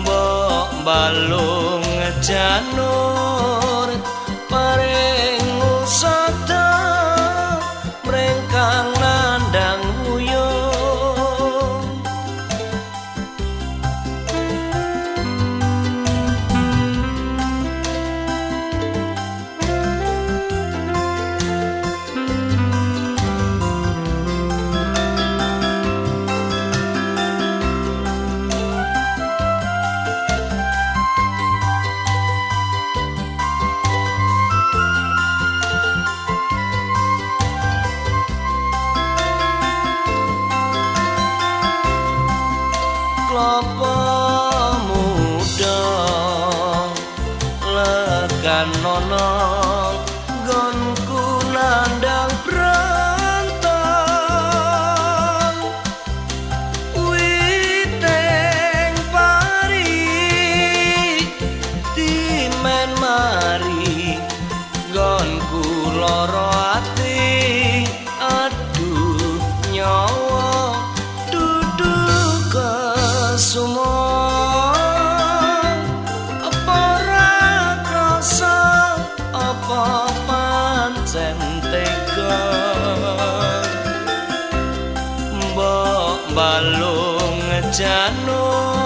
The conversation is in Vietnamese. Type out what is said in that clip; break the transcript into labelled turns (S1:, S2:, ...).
S1: mbok balung janung kan nono gon balung chanong